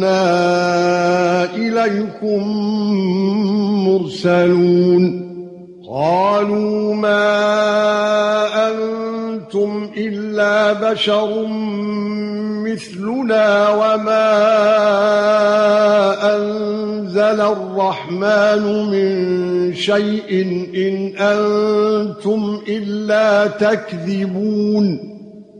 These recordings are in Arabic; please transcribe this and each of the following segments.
إنا إليكم مرسلون. قالوا ما أنتم إلا بشر مثلنا وما أنزل الرحمن من شيء إن أنتم إلا تكذبون.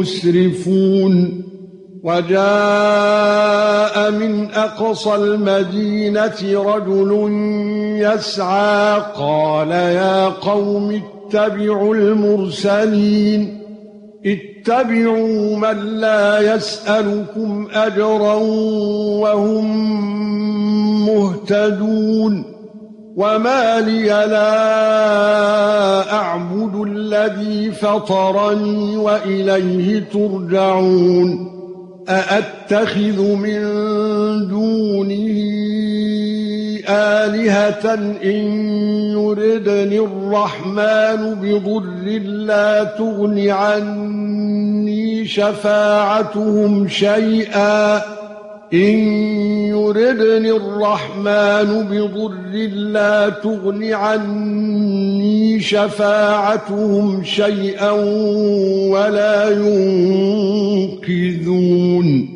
مسرفون وجاء من أقصى المدينة رجل يسعى قال يا قوم اتبعوا المرسلين اتبعوا من لا يسألكم أجرا وهم مهتدون وما لي لا اعبد الذي فطرني واليه ترجعون ااتخذ من دونه الهه ان يردني الرحمن بضر لا تغن عني شفاعتهم شيئا إن يردني الرحمن بضر لا تغن عني شفاعتهم شيئا ولا ينقذون.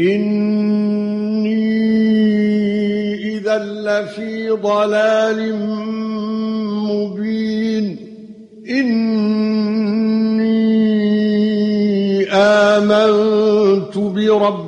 إني إذا لفي ضلال مبين. إني آمنت بربي